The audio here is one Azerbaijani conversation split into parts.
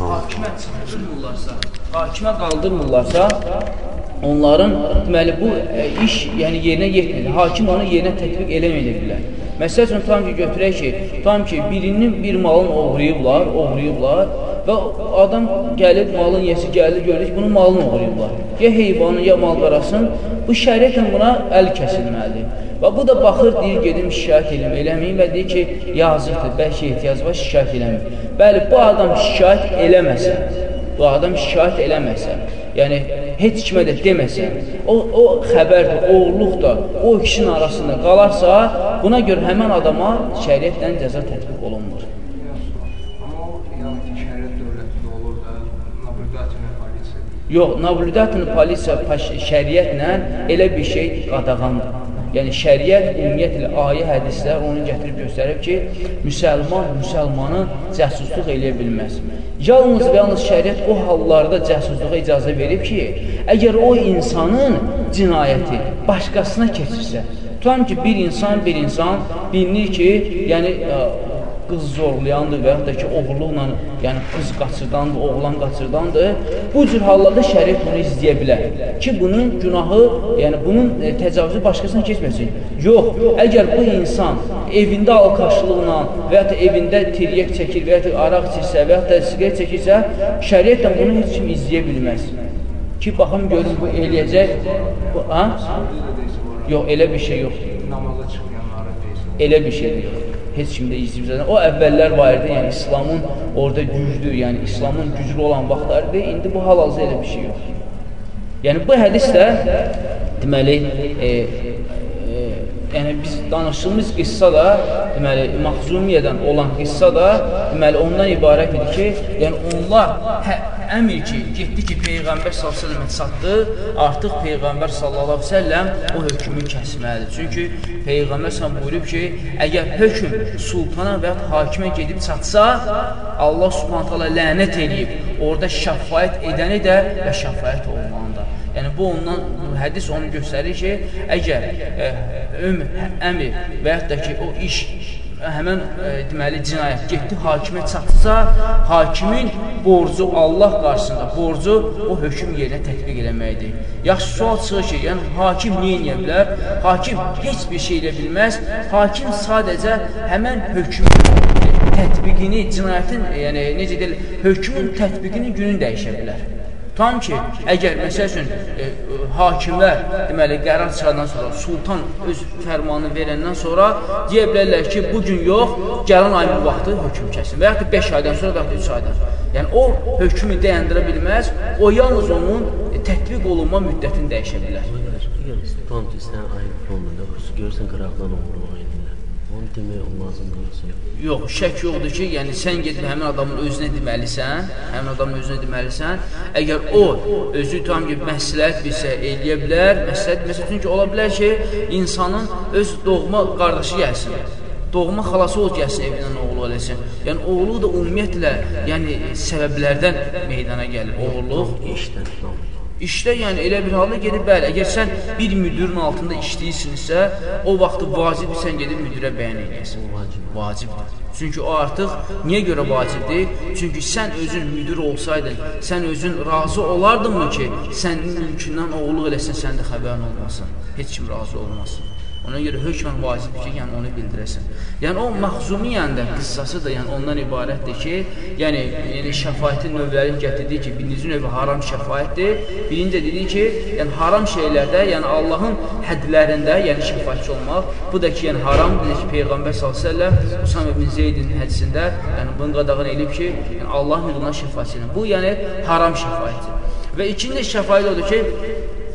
hakimə çatdırmırlarsa, hakimə qaldırmırlarsa, onların deməli bu ə, iş yəni yerinə yetmir. Hakim onu yerinə tətbiq eləməyə bilər. Məsəl üçün tam ki götürək ki, tam ki birinin bir malın oğrayıblar, oğrayıblar və adam gəlib malın yesi gəlir görür ki, bunun malını oğrayıblar. Ya heyvanın, ya malqarasın bu şəriətlə buna əl kəsilməlidir. Və bu da baxır, deyir, gedim şikayət eləmə, eləməyim və deyir ki, yazıqdır, bəlkə ehtiyac var, şikayət eləməyim. Bəli, bu adam şikayət eləməsə, bu adam şikayət eləməsə, yəni heç kimə də deməsə, o, o xəbərdir, oğurluq da o ikisinin arasında qalarsa, buna görə həmən adama şəriətlə cəza tətbiq olunmur. Yəni. Yox, nabliqatın polisiya şəriətlə elə bir şey qadağandır. Yəni şəriət ümumiyyətlə ayə hədislər onu gətirib göstərib ki, müsəlman müsəlmanı cəsusluq eləyə bilməz. Yalnız və yalnız şəriət o hallarda cəsusluğa icazə verib ki, əgər o insanın cinayəti başqasına keçirsə, tutam ki, bir insan bir insan bilinir ki, yəni qız zorlayandır və yaxud da ki, oğurluqla, yəni qız qaçırdandır, oğlan qaçırdandır. Bu cür hallarda şəriət bunu izləyə bilər ki, bunun günahı, yəni bunun e, təcavüzü başqasına keçməsin. Yox, əgər bu insan evində alkaşlıqla və yaxud da evində tiryək çəkir və yaxud da araq içirsə və yaxud da siqaret çəkirsə, şəriətlə bunu heç kim izləyə bilməz. Ki, baxım görün bu eləyəcək. Bu, ha? Yox, elə bir şey yoxdur. Namaza çıxmayanları deyirsən. Elə bir şey yox. Heç kimdə izləyib zaten. O əvvəllər var idi, yəni İslamın orada güclü, yəni İslamın güclü olan vaxtlardı. İndi bu hal-hazırda elə bir şey yox. Yəni bu hədis də deməli e, yəni biz danışdığımız qissa da deməli Maxzumiyyədən olan qissa da deməli ondan ibarət idi ki, yəni onlar hə, əmr ki, getdi ki, Peyğəmbər s.ə.və çatdı, artıq Peyğəmbər s.ə.v o hökmü kəsməlidir. Çünki Peyğəmbər s.ə.v buyurub ki, əgər hökm sultana və hakimə gedib çatsa, Allah subhanətələ lənət eləyib, orada şəfayət edəni də və şəfayət olmalıdır. Yəni bu ondan hədis onu göstərir ki, əgər ə, ömr, əmr və yaxud da ki o iş həmən e, deməli cinayət getdi hakimə çatsa, hakimin borcu Allah qarşısında borcu o hökm yerinə tətbiq eləməkdir. Yaxşı sual çıxır ki, yəni hakim nə edə bilər? Hakim heç bir şey edə bilməz. Hakim sadəcə həmən hökmün tətbiqini, cinayətin, yəni necə deyilir, hökmün tətbiqini günün dəyişə bilər. Tam ki, əgər məsəl üçün e, hakimlər deməli qərar çıxandan sonra sultan öz fərmanını verəndən sonra deyə bilərlər ki, bu gün yox, gələn ayın vaxtı hökm kəsin və ya da 5 aydan sonra və ya 3 aydan. Yəni o hökmü dayandıra bilməz, o yalnız onun e, tətbiq olunma müddətini dəyişə bilər. Tutam ki, sən ayın fonunda görürsən qıraqdan edirlər. Onu demək yoxsa yox? Şək yoxdur ki, yəni sən gedib həmin adamın özünə deməlisən, həmin adamın özünə deməlisən. Əgər o özü tam ki, məsləhət bilsə eləyə bilər, məsləhət bilsə, çünki ola bilər ki, insanın öz doğma qardaşı gəlsin doğma xalası ol gəlsin evindən oğlu eləsin. Yəni oğlu da ümumiyyətlə, yəni səbəblərdən meydana gəlir. Oğurluq İşdən. İşdə yəni elə bir halda gedib bəli, əgər sən bir müdirin altında işləyirsinizsə, o vaxtı vacibdir sən gedib müdirə bəyan edəsən. Vacib. Vacibdir. Çünki o artıq niyə görə vacibdir? Çünki sən özün müdir olsaydın, sən özün razı olardınmı ki, sənin mülkündən oğulluq eləsən, səndə xəbərin olmasın. Heç kim razı olmasın. Ona görə hökmən vacibdir ki, yəni onu bildirəsən. Yəni o Məxzumiyyənin də qıssası da yəni ondan ibarətdir ki, yəni yəni şəfaətin növlərini gətirdiyi ki, birinci növü haram şəfaətdir. Birinci dedi ki, yəni haram şeylərdə, yəni Allahın hədlərində, yəni şəfaətçi olmaq. Bu da ki, yəni haram dedi ki, Peyğəmbər sallallahu əleyhi və səlləm Usam ibn Zeydin hədisində, yəni bunu qadağan edib ki, yəni Allahın hüduduna şəfaətçi. Bu yəni haram şəfaətdir. Və ikinci şəfaət odur ki,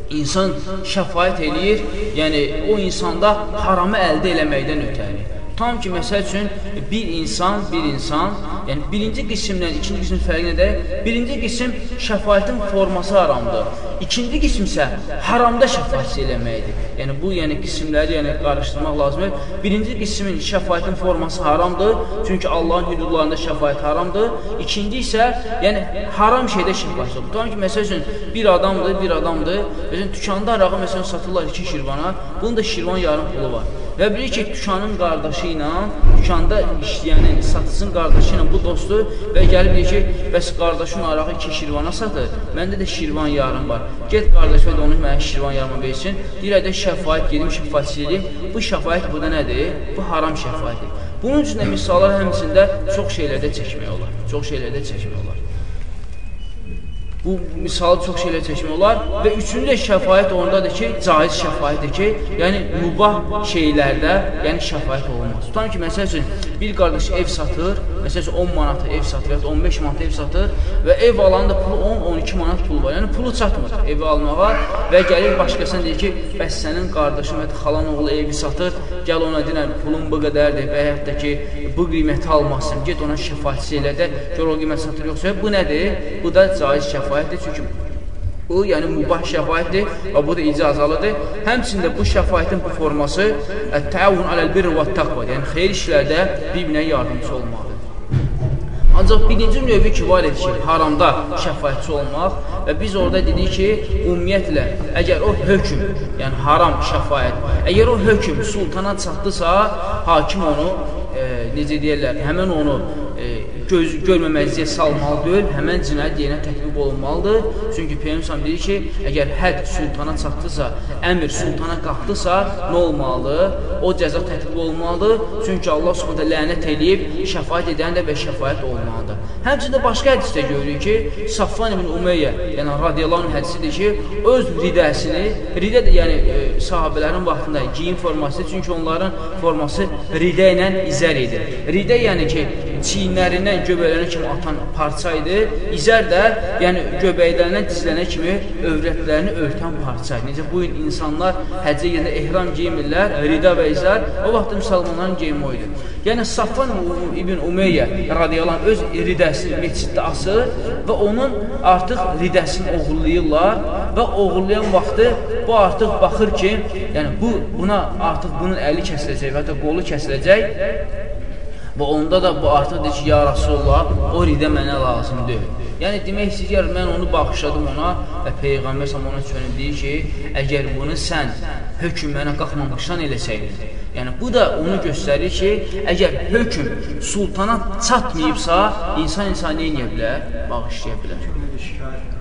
insan şəfayət eləyir, yəni o insanda haramı əldə eləməkdən ötəri. Tam ki, məsəl üçün, bir insan, bir insan, yəni birinci qismlə ikinci qismin fərqi nədir? Birinci qism şəfayətin forması haramdır. İkinci qism isə haramda şəfayət eləməkdir. Yəni, bu yəni, qismləri yəni, qarışdırmaq lazımdır. Birinci qismin şəfayətin forması haramdır, çünki Allahın hüdudlarında şəfayət haramdır. İkinci isə, yəni, haram şeydə şəfayət olur. Tam ki, məsəl üçün, bir adamdır, bir adamdır, məsələn, tükanda arağı məsələn, satırlar iki şirvana, bunun da şirvan yarım pulu var. Və bilir ki, dükanın qardaşı ilə, dükanda işləyənin, satıcının qardaşı ilə bu dostdur və gəlib deyir ki, bəs qardaşın arağı iki şirvana satır, məndə də şirvan yarım var. Get qardaş və də onu mənə şirvan yarıma versin. Deyir, də şəfayət gedim, şəfayətçilik edim. Bu şəfayət burada nədir? Bu haram şəfayətdir. Bunun üçün də misallar həmçində çox şeylərdə çəkmək olar. Çox şeylərdə çəkmək olar. Bu misalı çox şeylə çəkmək olar və üçüncü də şəfayət ondadır ki, caiz şəfayətdir ki, yəni mübah şeylərdə, yəni şəfayət olunmaz. Tutan ki, məsəl üçün bir qardaş ev satır, məsəl üçün 10 manata ev satır, ya 15 manata ev satır və ev alanın da pulu 10-12 manat pulu var. Yəni pulu çatmır evi almağa və gəlir başqasına deyir ki, bəs sənin qardaşın və xalan oğlu evi satır, gəl ona deyirəm, pulun bu qədərdir və da ki, bu qiyməti almazsın, get ona şəfayətçi elə də, gör o qiymət satır yoxsa. Bu nədir? Bu da caiz şəfayət şəfayətdir, çünki bu, yəni mübah şəfayətdir və bu da icazalıdır. Həmçində bu şəfayətin bu forması təavun aləl-birr və təqva, yəni xeyir işlərdə bir-birinə yardımcı olmalıdır. Ancaq birinci növü ki, var edir ki, haramda şəfayətçi olmaq və biz orada dedik ki, ümumiyyətlə, əgər o hökm, yəni haram şəfayət, əgər o hökm sultana çatdısa, hakim onu, e, necə deyərlər, həmən onu göz, görməməzliyə salmalı deyil, həmən cinayət yerinə tətbiq olunmalıdır. Çünki Peyyəmsəm deyir ki, əgər hədd sultana çatdısa, əmr sultana qalxdısa, nə olmalı? O cəza tətbiq olunmalıdır. Çünki Allah subhanətə lənət eləyib, şəfayət edən də və şəfayət olmalıdır. Həmçində başqa hədisdə görürük ki, Safvan ibn Umeyyə, yəni radiyallahu hədisidir ki, öz ridəsini, ridə də yəni e, sahabələrin vaxtında giyim forması, çünki onların forması ridə ilə izər idi. Ridə yəni ki, çiyinlərindən göbəklərinə kimi atan parça idi. İzər də, yəni göbəklərindən dizlənə kimi övrətlərini örtən parça idi. Necə bu gün insanlar həccə gedəndə ehram geymirlər, rida və izər, o vaxt müsəlmanların geyimi o idi. Yəni Safvan ibn Umeyyə radiyallahu öz ridəsini məsciddə asır və onun artıq ridəsini oğurlayırlar və oğurlayan vaxtı bu artıq baxır ki, yəni bu buna artıq bunun əli kəsiləcək və ya qolu kəsiləcək Və onda da bu artıq deyir ki, ya Rasulullah, o ridə mənə lazım deyil. Yəni, demək istəyir, mən onu baxışladım ona və Peyğəmbər səhəm ona çönüb deyir ki, əgər bunu sən hökm mənə qalxmamışdan eləsəydin. Yəni, bu da onu göstərir ki, əgər hökm sultana çatmayıbsa, insan insan neyəyə bilər? Bağışlaya bilər.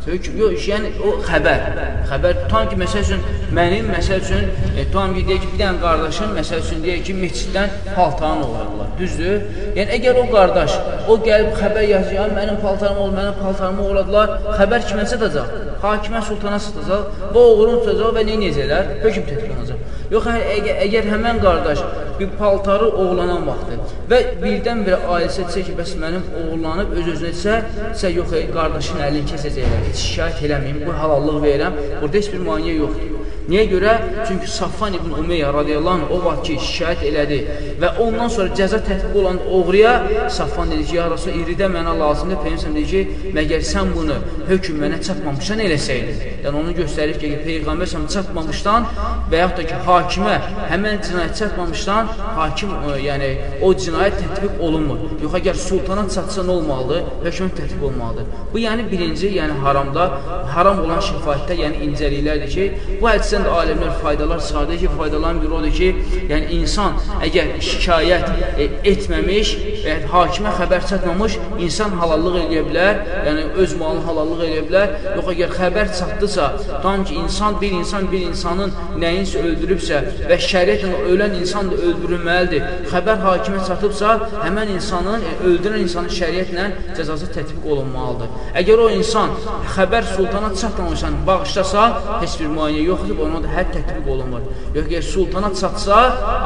Hökm, yox, yəni o xəbər. Xəbər tutan ki, məsəl üçün, mənim, məsəl üçün, e, tutan ki, deyək ki, bir dənə qardaşım, məsəl üçün, deyək ki, mesciddən paltarını oğradılar, düzdür? Yəni, əgər o qardaş, o gəlib xəbər yazıyor, mənim paltarım oldu, mənim paltarımı oğradılar, xəbər kimə satacaq? Hakimə sultana satacaq və oğrunu tutacaq və nə edəcəklər? Hökm tətbiqlanacaq. Yox, əgər, əgər həmən qardaş bir paltarı oğlanan vaxtı və birdən-birə ailəsə desə ki, bəs mənim oğlanıb öz-özünə desə, desə yox, qardaşın əlini kəsəcəklər, heç şikayət eləməyim, bu halallıq verirəm, burada heç bir maniyə yoxdur. Niyə görə? Çünki Safvan ibn Umeyyə radiyallahu anh o vaxt ki, şikayət elədi və ondan sonra cəza tətbiq olan oğruya Safvan dedi ki, ya Rasul, iridə mənə lazımdır. Peygəmbər dedi ki, məgər sən bunu hökm mənə çatmamışdan eləsəydin. Yəni onu göstərir ki, Peyğəmbər sən çatmamışdan və yaxud da ki, hakimə həmən cinayət çatmamışdan hakim, ə, e, yəni o cinayət tətbiq olunmur. Yox, əgər sultana çatsa nə olmalıdır? Hökm tətbiq olmalıdır. Bu yəni birinci, yəni haramda, haram olan şəfayətdə, yəni incəliklərdir ki, bu hədis də alimlər faydalar çıxardır ki, faydaların biri odur ki, yəni insan əgər şikayət e, etməmiş və hakimə xəbər çatmamış, insan halallıq eləyə bilər, yəni öz malını halallıq eləyə bilər. Yox, əgər xəbər çatdısa, tam ki, insan bir insan bir insanın nəyinsə öldürübsə və şəriətlə ölən insan da öldürülməlidir. Xəbər hakimə çatıbsa, həmən insanın, e, öldürən insanın şəriətlə cəzası tətbiq olunmalıdır. Əgər o insan xəbər sultana çatmamışsan, bağışlasa, heç bir müayinə yoxdur, ona da hədd tətbiq olunmur. Yox, əgər sultana çatsa,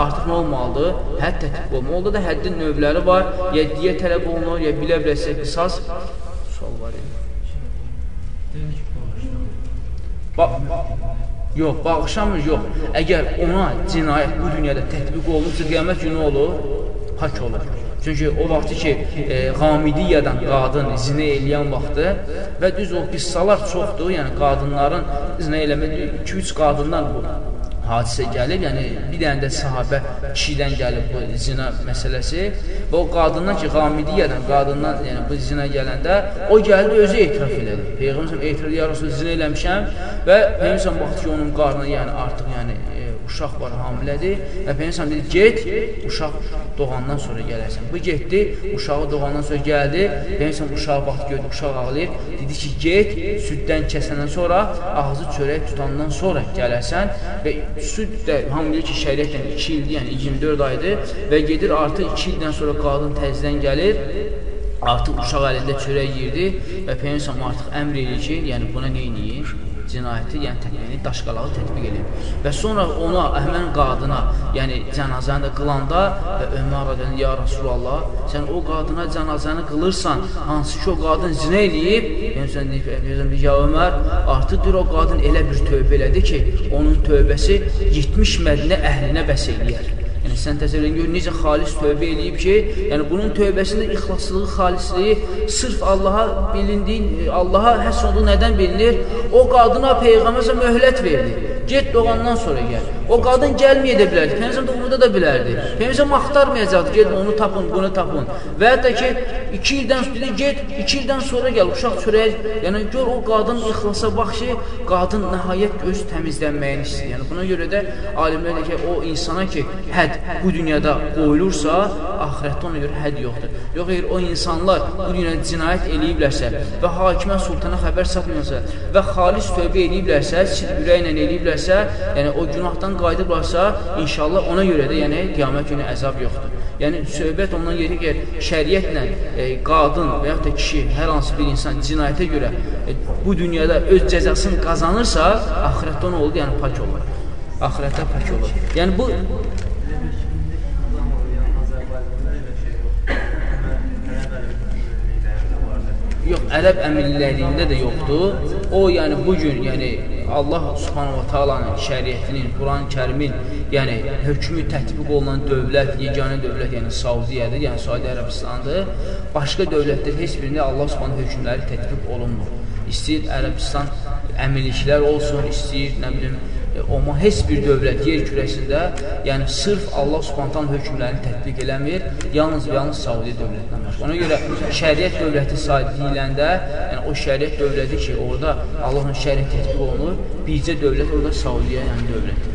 artıq nə olmalıdır? Hədd tətbiq olunmur. Orada da həddin növləri var. Ya diyə tələb olunur, ya bilə-biləsə qisas. Sual var idi. Bax, yox, bağışlamır, yox. Əgər ona cinayət bu dünyada tətbiq olunursa, qiyamət günü olur, hak olur. Çünki o vaxtı ki, e, qamidiyyadan qadın zinə eləyən vaxtı və düz o qıssalar çoxdur, yəni qadınların zinə eləmək, 2-3 qadından bu hadisə gəlib, yəni bir dənə də sahabə kişidən gəlib bu zina məsələsi və o qadından ki, qamidiyyadan, qadından, yəni bu zina gələndə, o gəldi, özü etiraf elədi. Peyğəmbər etiraf, ya Rasul, zina eləmişəm və Peyğəmbər baxdı ki, onun qarnı yəni artıq yəni uşaq var, hamilədir. Və Peygəmbər dedi, get, uşaq doğandan sonra gələrsən. Bu getdi, uşağı doğandan sonra gəldi, Peygəmbər uşağı vaxt gördü, uşaq ağlayır, dedi ki, get, süddən kəsəndən sonra, ağzı çörək tutandan sonra gələrsən. Və süd də hamı bilir ki, şəriətlə 2 ildir, yəni 24 aydır. Və gedir artıq 2 ildən sonra qadın təzdən gəlir, artıq uşaq əlində çörək yirdi və Peygəmbər artıq əmr edir ki, yəni buna nə edir? Cinayəti, yəni tətbiqini, daşqalağı tətbiq edir. Və sonra ona, həmən qadına, yəni cənazəni də qılanda və Ömər rədiyallahu ya Rasulallah, sən o qadına cənazəni qılırsan, hansı ki o qadın zinə eləyib, yəni sən deyirsən, ya Ömər, artıq deyir o qadın elə bir tövbə elədi ki, onun tövbəsi 70 Mədinə əhlinə bəs eləyər. Sən təsəvvür edin, necə xalis tövbə eləyib ki, yəni bunun tövbəsində ixlaslığı, xalisliyi sırf Allaha bilindiyi, Allaha həsr olduğu nədən bilinir? O qadına peyğəmbər möhlət verdi. Get doğandan sonra gəl. O qadın gəlməyə də bilərdi. Peyğəmbər də orada da bilərdi. Peyğəmbər axtarmayacaqdı. Get onu tapın, bunu tapın. Və hətta ki 2 ildən sonra get, 2 ildən sonra gəl. Uşaq çörəyə, yəni gör o qadın ixlasa bax ki, qadın nəhayət öz təmizlənməyini istəyir. Yəni buna görə də alimlər deyir ki, o insana ki, həd bu dünyada qoyulursa, axirətdə ona görə həd yoxdur. Yox, əgər o insanlar bu dünyada cinayət eləyiblərsə və hakimə sultana xəbər satmıyorsa və xalis tövbə eləyiblərsə, ürəklə eləyiblərsə, yəni o günahdan qayıdıblarsa, inşallah ona görə də yəni qiyamət günü əzab yoxdur. Yəni söhbət ondan gedir ki, şəriətlə e, qadın və yaxud da kişi, hər hansı bir insan cinayətə görə e, bu dünyada öz cəzasını qazanırsa, axirətdə nə olur? Yəni pak olur. Axirətdə pak olur. Yəni bu Yox, ərəb əmirlərində də yoxdur. O, yəni bu gün, yəni Allah Subhanahu Taala'nın şəriətinin, Quran-Kərimin, yəni hökmü tətbiq olunan dövlət, yeganə dövlət, yəni Saudiyadır, yəni Saudi Ərəbistandır. Başqa dövlətlər heç birində Allah Subhanahu hökmləri tətbiq olunmur. İstəyir Ərəbistan əmirliklər olsun, istəyir, nə bilim, Amma heç bir dövlət yer kürəsində, yəni sırf Allah Subhanahu hökmlərini tətbiq eləmir, yalnız və yalnız Saudiya dövlətindən başqa. Ona görə şəriət dövləti deyiləndə, yəni o şəriət dövləti ki, orada Allahın şəriət tətbiq olunur, bircə dövlət orada Saudiya, yəni dövlətdir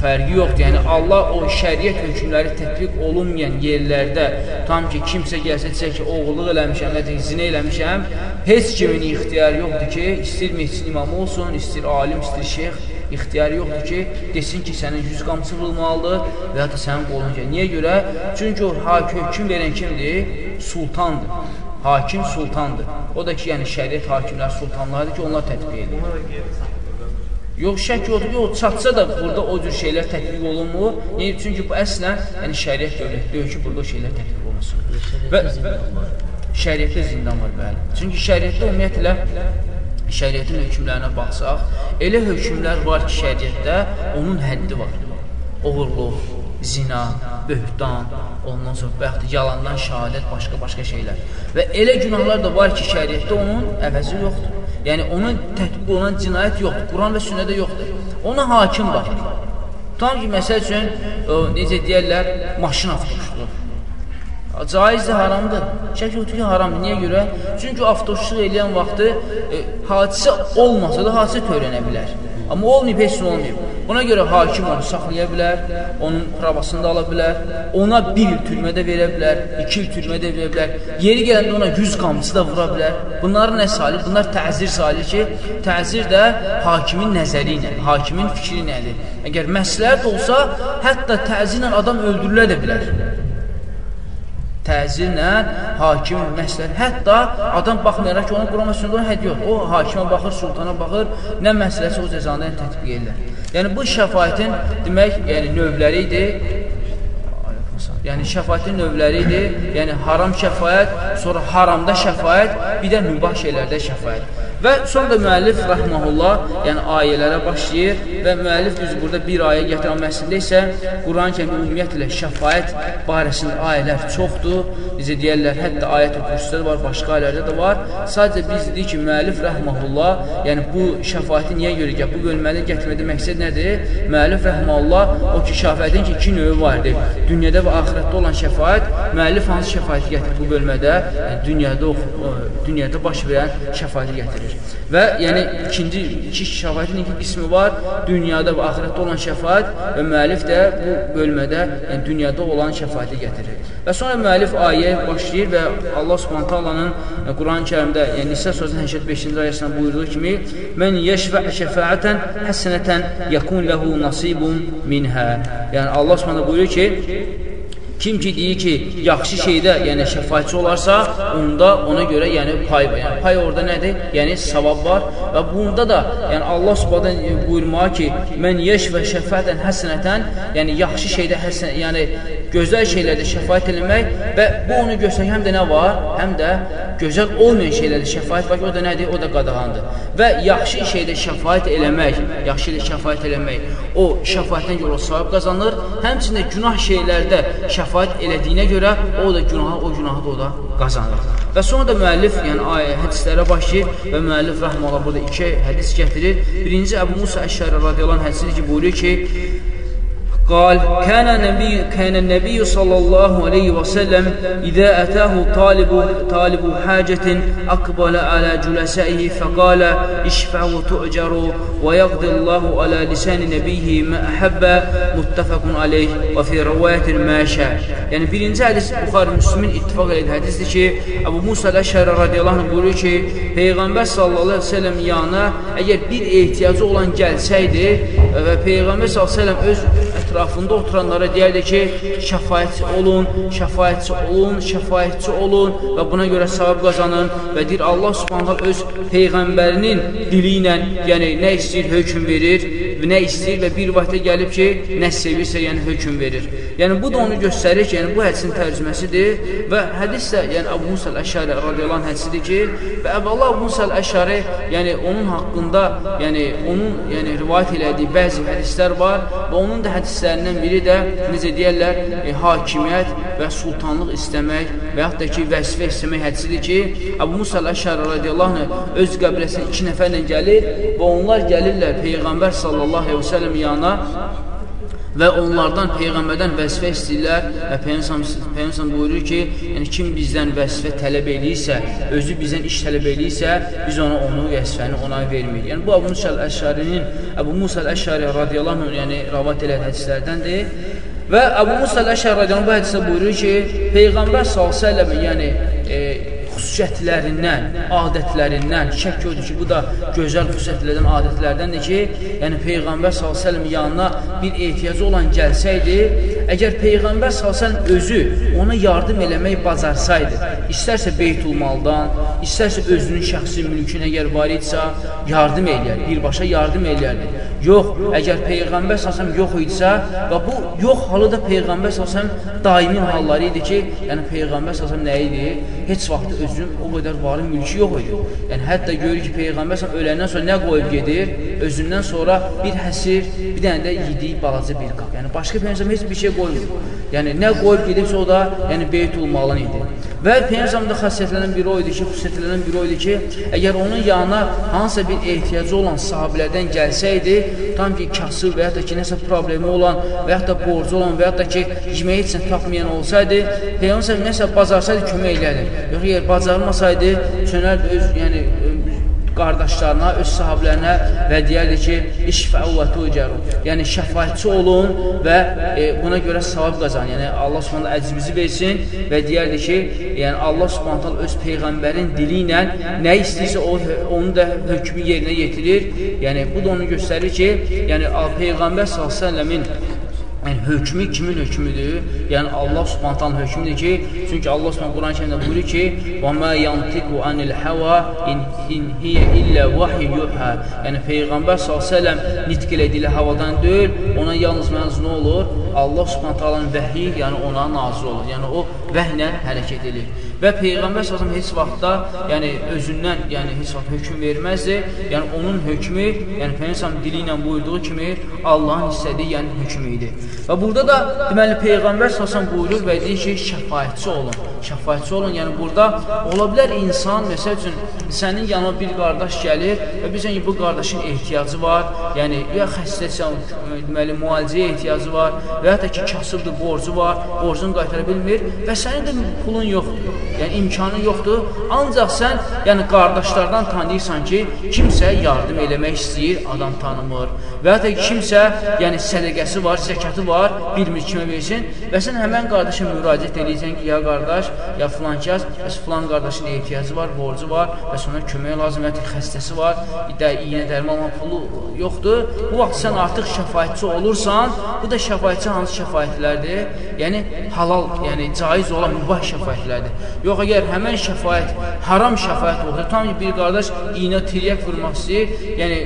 fərqi yoxdur. Yəni Allah o şəriət hökmləri tətbiq olunmayan yerlərdə tam ki kimsə gəlsə desə ki, oğulluq eləmişəm, və zinə eləmişəm, heç kimin ixtiyarı yoxdur ki, istir mescid imamı olsun, istir alim, istir şeyx, ixtiyarı yoxdur ki, desin ki, sənin yüz qamçı vurmalıdır və ya da sənin qolun gəl. Niyə görə? Çünki o hökm verən kimdir? Sultandır. Hakim sultandır. O da ki, yəni şəriət hakimlər sultanlardır ki, onlar tətbiq edir. Yox, şək ki, o çatsa da burada o cür şeylər tətbiq olunmur. Niyə? Çünki bu əslən yəni şəriət dövləti deyir ki, burada o şeylər tətbiq olunsun. Və şəriətdə zindan var, bəli. Çünki şəriətdə ümumiyyətlə şəriətin hökmlərinə baxsaq, elə hökmlər var ki, şəriətdə onun həddi var. Oğurluq, zina, böhtan, ondan sonra yaxud yalandan şəhadət, başqa-başqa şeylər. Və elə günahlar da var ki, şəriətdə onun əvəzi yoxdur. Yəni, onun tətbiq olunan cinayət yoxdur. Quran və sünnədə yoxdur. Ona hakim baxır. Tam ki, məsəl üçün, o, necə deyərlər, maşın avtobusluq. Caizdir, haramdır. Şək yoxdur ki, haramdır. Niyə görə? Çünki avtobusluq eləyən vaxtı e, hadisə olmasa da hadisə törənə bilər. Amma olmayıb, heç olmayıb. Buna görə hakim onu saxlaya bilər, onun pravasını da ala bilər, ona bir il türmədə verə bilər, iki il türmədə verə bilər, yeri gələndə ona yüz qamçı da vura bilər. Bunlar nə salir? Bunlar təzir salir ki, təzir də hakimin nəzəri ilə, hakimin fikri nədir? Əgər məsləhət olsa, hətta təzirlə adam öldürülə də bilər təzirlə hakim məsləhət. Hətta adam baxmayaraq ki, ona Quran və sünnədə hədd yox. O hakimə baxır, sultana baxır, nə məsələsi o cəzanı tətbiq edirlər. Yəni bu şəfayətin demək, yəni növləri idi. Yəni şəfayətin növləri idi. Yəni haram şəfayət, sonra haramda şəfayət, bir də mübah şeylərdə şəfayət. Və sonra da müəllif rəhməhullah, yəni ayələrə başlayır və müəllif düz burada bir ayə gətirən məsələdə isə Quran kimi ümumiyyətlə şəfayət barəsində ayələr çoxdur. Necə deyərlər, hətta ayət-i kürsüdə var, başqa ayələrdə də var. Sadəcə biz dedik ki, müəllif rəhməhullah, yəni bu şəfayəti niyə görə gəl? Bu bölmədə gətirmədə məqsəd nədir? Müəllif rəhməhullah o ki, şəfayətin ki, iki növü vardır. Dünyada və axirətdə olan şəfayət, müəllif hansı şəfayəti gətirir bu bölmədə? Yəni, dünyada, dünyada baş verən şəfayəti gətirir. Və yəni ikinci iki şəfayətin iki qismi var. Dünyada və axirətdə olan şəfayət və müəllif də bu bölmədə yəni dünyada olan şəfayəti gətirir. Və sonra müəllif ayə başlayır və Allah Subhanahu taalanın yəni, Quran-Kərimdə, yəni Nisa surəsinin 85-ci ayəsində buyurduğu kimi: "Mən yeşfə şəfaətən həsənətən yakun lehu nasibun minha." Yəni Allah Subhanahu buyurur ki, Kim ki deyir ki, yaxşı şeydə, yəni şəfaətçi olarsa, onda ona görə yəni pay var. Yəni pay orada nədir? Yəni savab var və bunda da yəni Allah Subhanahu buyurmağa ki, mən yeş və şəfaətən həsənətən, yəni yaxşı şeydə həsən, yəni gözəl şeylərdə şəfaət eləmək və bu onu göstərir həm də nə var, həm də gözəl olmayan şeylərdə şəfaət var ki, o da nədir? O da qadağandır. Və yaxşı şeydə şəfaət eləmək, yaxşı ilə şəfaət eləmək, o şəfaətdən görə savab qazanır. Həmçində günah şeylərdə şəfaət elədiyinə görə o da günahı, o günahı da o da qazanır. Və sonra da müəllif, yəni ayə, hədislərə başlayır və müəllif rəhməllah burada iki hədis gətirir. Birinci Əbu Musa Əşşəri radiyallahu anh hədisidir ki, buyuruyor ki, قال كان النبي كان النبي صلى الله عليه وسلم إذا أتاه طالب طالب حاجة أقبل على جلسائه فقال اشفعوا تؤجروا ويقضي الله على لسان نبيه ما أحب متفق عليه وفي رواية ما شاء Yəni birinci hədis Buxari Müslümin ittifaq edən hədisdir ki, Əbu Musa Əşəri radiyallahu anh buyurur ki, Peyğəmbər sallallahu aleyhi ve sellem yanına əgər bir ehtiyacı olan gəlsəydi və Peyğəmbər sallallahu aleyhi ve sellem öz ətrafında oturanlara deyərdi ki, şəfayətçi olun, şəfayətçi olun, şəfayətçi olun və buna görə savab qazanın və deyir Allah subhanallah öz Peyğəmbərinin dili ilə, yəni nə istəyir, hökum verir, nə istəyir və bir vaxtda gəlib ki, nə sevirsə, yəni hökum verir. Yəni bu da onu göstərir ki, yəni bu hədisin tərcüməsidir və hədis də, yəni Əbu Musa əl-Əşari radiyallahu anh hədisidir ki, və əvvəla Əbu Musa əl-Əşari, yəni onun haqqında, yəni onun yəni rivayət elədiyi bəzi hədislər var və onun da hədis hisslərindən biri də, necə deyərlər, e, hakimiyyət və sultanlıq istəmək və yaxud da ki, vəzifə istəmək hədisidir ki, Əbu Musa Əşəri radiyallahu anh öz qəbləsinə iki nəfərlə gəlir və onlar gəlirlər Peyğəmbər sallallahu aleyhi və səlləm yanına və onlardan Peyğəmbərdən vəzifə istəyirlər və Peyğəmbər buyurur ki, yəni kim bizdən vəzifə tələb eləyirsə, özü bizdən iş tələb eləyirsə, biz ona onu vəzifəni ona vermirik. Yəni bu Əbu Musa əl-Əşərinin Əbu Musa əl-Əşəri radiyallahu anh, yəni rəvat elədiyi hədislərdəndir. Və Əbu Musa əl-Əşəri radiyallahu anh bu hədisdə buyurur ki, Peyğəmbər səlləm yəni e, xüsusiyyətlərindən, adətlərindən, şək yoxdur ki, bu da gözəl xüsusiyyətlərdən, adətlərdəndir ki, yəni Peyğəmbər s.ə.v yanına bir ehtiyacı olan gəlsəydi, əgər Peyğəmbər s.ə.v özü ona yardım eləmək bacarsaydı, istərsə beytulmaldan, istərsə özünün şəxsi mülkün əgər var idisə, yardım eləyər, birbaşa yardım eləyərdi. Yox, əgər Peyğəmbər s.ə.v yox idisə və bu yox halı da Peyğəmbər s.ə.v daimin halları idi ki, yəni Peyğəmbər s.ə.v nə idi? Heç vaxt özünün o qədər varın mülkü yox idi. Yəni, hətta görür ki, Peyğəmbər s.ə.v öləndən sonra nə qoyub gedir? Özündən sonra bir həsir, bir dənə də yediyi balaca bir qap. Yəni, başqa Peyğəmbər heç bir şey qoymur. Yəni, nə qoyub gedibsə o da yəni, beyt olmalın idi. Və Peyğəmbərin xəssiyyətlərindən biri o idi ki, xüsusiyyətlərindən biri o idi ki, əgər onun yanına hansısa bir ehtiyacı olan sahabilərdən gəlsəydi, tam ki, kasıb və yaxud da ki, nəsə problemi olan və yaxud da borcu olan və yaxud da ki, yeməyi üçün tapmayan olsaydı, Peyğəmbər nəsə bacarsaydı kömək eləyərdi. Yox, əgər bacarmasaydı, çönərdi öz, yəni, qardaşlarına, öz sahiblərinə və deyərdi ki, işfəu və tucəru. Yəni, şəfayətçi olun və e, buna görə savab qazan. Yəni, Allah subhanətə əcimizi versin və deyərdi ki, yəni, Allah subhanətə öz Peyğəmbərin dili ilə nə istəyirsə, o, onu da hökmü yerinə yetirir. Yəni, bu da onu göstərir ki, yəni, Peyğəmbər s.ə.v-in Yəni, hökmü kimin hökmüdür? Yəni, Allah subhantanın hökmüdür ki, çünki Allah subhantan Quran-ı kərimdə buyurur ki, وَمَا يَنْتِقُ عَنِ الْحَوَى اِنْ هِيَ إِلَّا وَحِي يُحَى Yəni, Peyğəmbər s.ə.v nitq elədiyi havadan deyil, ona yalnız mənz nə olur? Allah subhantanın vəhiy, yəni ona nazir olur. Yəni, o vəhlə hərəkət edir. Və Peyğəmbər s.ə.v heç vaxtda, yəni özündən, yəni heç vaxt hökm verməzdi. Yəni onun hökmü, yəni Peyğəmbər dili ilə buyurduğu kimi Allahın istədiyi, yəni hökmü idi. Və burada da deməli Peyğəmbər s.ə.v buyurur və deyir ki, şəfayətçi olun. Şəfayətçi olun, yəni burada ola bilər insan, məsəl üçün, sənin yanına bir qardaş gəlir və bizən ki, bu qardaşın ehtiyacı var, yəni ya xəstəsən, deməli, müalicəyə ehtiyacı var və ya da ki, kasıbdır, borcu var, borcunu qaytara bilmir və sənin də pulun yoxdur. Yəni imkanın yoxdur. Ancaq sən yəni qardaşlardan tanıyırsan ki, kimsə yardım eləmək istəyir, adam tanımır. Və ya da kimsə yəni sədaqəsi var, zəkatı var, bilmir kimə versin və sən həmən qardaşa müraciət edirsən ki, ya qardaş, ya filan kəs, bəs filan qardaşın ehtiyacı var, borcu var, bəs ona kömək lazım, və xəstəsi var, də iynə dərman pulu yoxdur. Bu vaxt sən artıq şəfaətçi olursan, bu da şəfaətçi hansı şəfaətlərdir? Yəni halal, yəni caiz olan mübah şəfaətlərdir. Yox, əgər həmən şəfaət haram şəfaət olsa, tam ki bir qardaş iynə tiryək vurmaq istəyir, yəni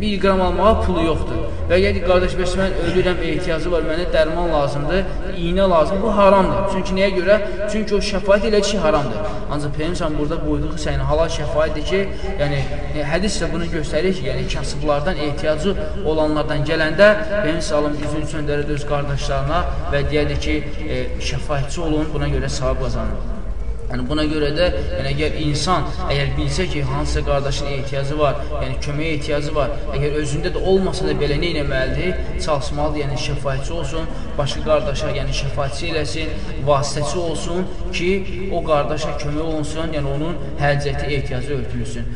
bir qram almağa pulu yoxdur. Və gəlir qardaş, bəs mən ölürəm, ehtiyacı var, mənə dərman lazımdır, iynə lazım, bu haramdır. Çünki nəyə görə? Çünki o şəfaət elə ki, haramdır. Ancaq Peygəmbər burada buyurduğu səni halal şəfaətdir ki, yəni e, hədis də bunu göstərir ki, yəni kasıblardan ehtiyacı olanlardan gələndə Peygəmbər sallam üzünü söndərər öz qardaşlarına və deyərdi ki, e, şəfaətçi olun, buna görə savab qazanın. Yəni buna görə də yəni əgər insan əgər bilsə ki, hansısa qardaşın ehtiyacı var, yəni köməyə ehtiyacı var, əgər özündə də olmasa da belə nə etməlidir? Çalışmalıdır, yəni şəfaətçi olsun, başqa qardaşa yəni şəfaətçi eləsin, vasitəçi olsun ki, o qardaşa kömək olunsun, yəni onun həcəti ehtiyacı örtülsün.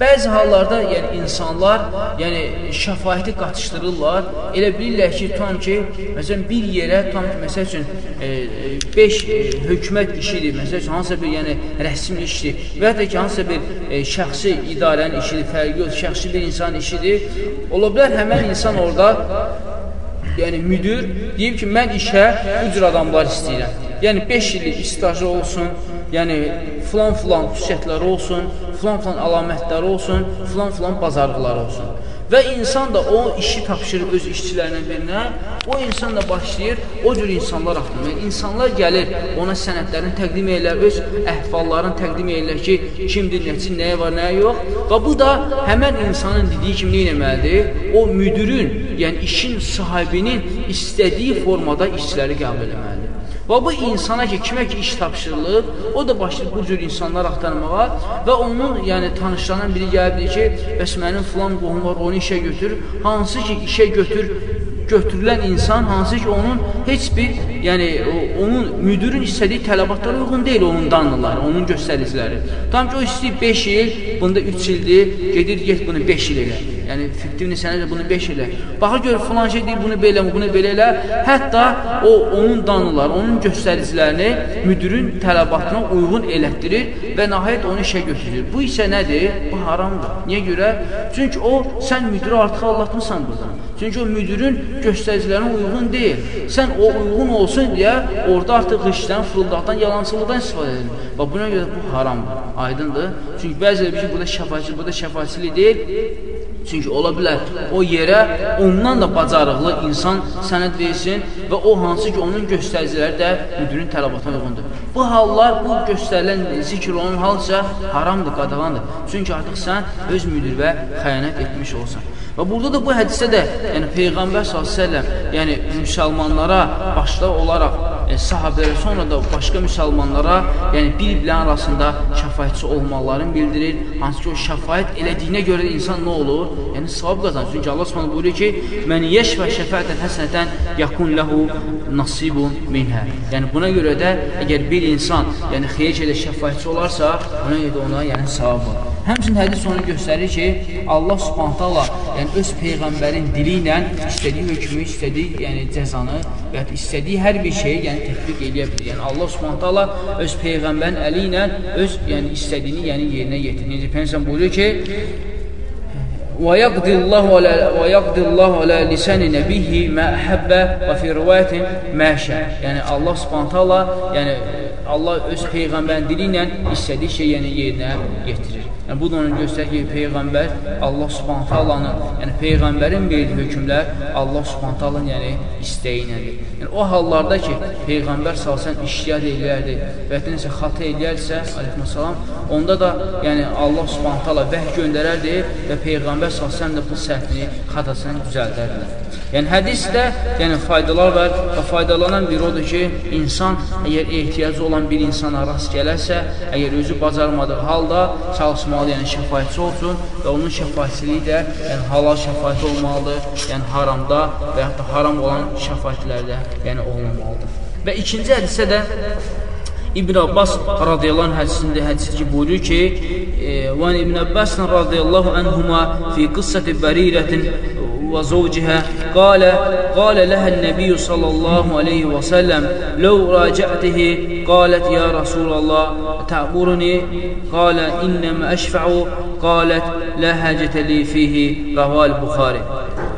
Bəzi hallarda yəni insanlar yəni şəfaəti qatışdırırlar. Elə bilirlər ki, tam ki, məsələn bir yerə tam ki, məsəl üçün 5 e, e, hökumət işidir, məsəl üçün hansısa bir yəni rəsmi işdir və ya da ki, hansısa bir e, şəxsi idarənin işidir, fərqi yox, şəxsi bir insan işidir. Ola bilər həmən insan orada yəni müdür deyib ki, mən işə bu cür adamlar istəyirəm. Yəni 5 illik stajı olsun, yəni filan-filan xüsusiyyətləri olsun, filan-filan əlamətləri olsun, filan-filan bazarlıqları olsun. Və insan da o işi tapşırır öz işçilərinə birinə, o insan da başlayır o cür insanlar axtarmaya. Yəni, insanlar gəlir, ona sənədlərini təqdim edirlər, öz əhvallarını təqdim edirlər ki, kimdir, nəçin, nəyə var, nəyə yox. Və bu da həmən insanın dediyi kimi nə etməlidir? O müdürün, yəni işin sahibinin istədiyi formada işçiləri qəbul etməlidir. Və bu insana ki, kimə ki iş tapşırılıb, o da başlayır bu cür insanlar axtarmağa və onun, yəni tanışlarından biri gəlib deyir ki, bəs mənim filan qohum var, onu işə götür. Hansı ki, işə götür, götürülən insan hansı ki onun heç bir, yəni onun müdürün istədiyi tələbatlara uyğun deyil onun danlıları, onun göstəriciləri. Tam ki o istəyir 5 il, bunda 3 ildir, gedir get bunu 5 il elə. Yəni fiktivni sənə də bunu 5 elə. Baxa gör filan şey deyir bunu belə, bunu belə elə. Hətta o onun danlıları, onun göstəricilərini müdürün tələbatına uyğun elətdirir və nəhayət onu işə götürür. Bu isə nədir? Bu haramdır. Niyə görə? Çünki o sən müdürü artıq aldatmısan burada. Çünki o müdürün göstəricilərinə uyğun deyil. Sən o uyğun olsun deyə orada artıq qışdan, fırıldaqdan, yalançılıqdan istifadə edir. Və buna görə bu haramdır. Aydındır? Çünki bəziləri bir ki, burada şəfaçilik, burada şəfaçilik deyil. Çünki ola bilər o yerə ondan da bacarıqlı insan sənəd versin və o hansı ki, onun göstəriciləri də müdürün tələbatına uyğundur. Bu hallar, bu göstərilən zikr olan hal isə haramdır, qadağandır. Çünki artıq sən öz müdürvə xəyanət etmiş olsan. Və burada da bu hədisdə də, yəni Peyğəmbər s.ə.v yəni müsəlmanlara başda olaraq e, sahabələrə, sonra da başqa müsəlmanlara, yəni bir-birlərin arasında şəfayətçi olmalarını bildirir. Hansı ki, o şəfayət elədiyinə görə insan nə olur? Yəni, savab qazanır. Çünki Allah s.ə.v buyuruyor ki, Mən yeşvə şəfayətən həsənətən yakun ləhu nasibun minhə. Yəni, buna görə də əgər bir insan, yəni xeyir şeylə şəfayətçi olarsa, buna görə də ona yəni, savab var. Həmçinin hədis onu göstərir ki, Allah Subhanahu taala yəni öz peyğəmbərin dili ilə istədiyi hökmü, istədiyi yəni cəzanı və ya istədiyi hər bir şeyi yəni tətbiq edə bilir. Yəni Allah Subhanahu taala öz peyğəmbərin əli ilə öz yəni istədiyini yəni yerinə yetirir. Necə Peyğəmbər buyurur ki, ويقضي الله على ويقضي الله على لسان نبيه ما أحب وفي رواية ما شاء. Yəni Allah Subhanahu taala yəni Allah öz peyğəmbərin dili ilə istədiyi şey yəni yerinə yetirir. Yəni, bu da onun göstərir ki, Peyğəmbər Allah subhanətə Allahın, yəni Peyğəmbərin verdiyi hökmlər Allah subhanətə Allahın yəni, istəyi iləndir. Yəni, o hallarda ki, Peyğəmbər salsən işliyat eləyərdi və ya nəsə xata eləyərsə, aleyhissalam, onda da yəni, Allah subhanətə Allah vəh göndərərdi və Peyğəmbər salsən də bu səhvini, xatasını düzəldərdi. Yəni hədisdə yəni faydalar var və faydalanan bir odur ki, insan əgər ehtiyacı olan bir insana rast gələrsə, əgər özü bacarmadığı halda çalışmalı, yəni şəfayətçi olsun və onun şəfayətçiliyi də yəni halal şəfayət olmalıdır, yəni haramda və yaxud da haram olan şəfayətlərdə yəni olmamalıdır. Və ikinci hədisə də İbn Abbas radiyallahu anh hədisində hədisi ki buyurur ki, "Və İbn Abbas radiyallahu anhuma fi qissati Barirətin وزوجها قال قال لها النبي صلى الله عليه وسلم لو راجعته قالت يا رسول الله تعبرني قال إنما أشفع. قالت لا حاجة لي فيه. رواه البخاري.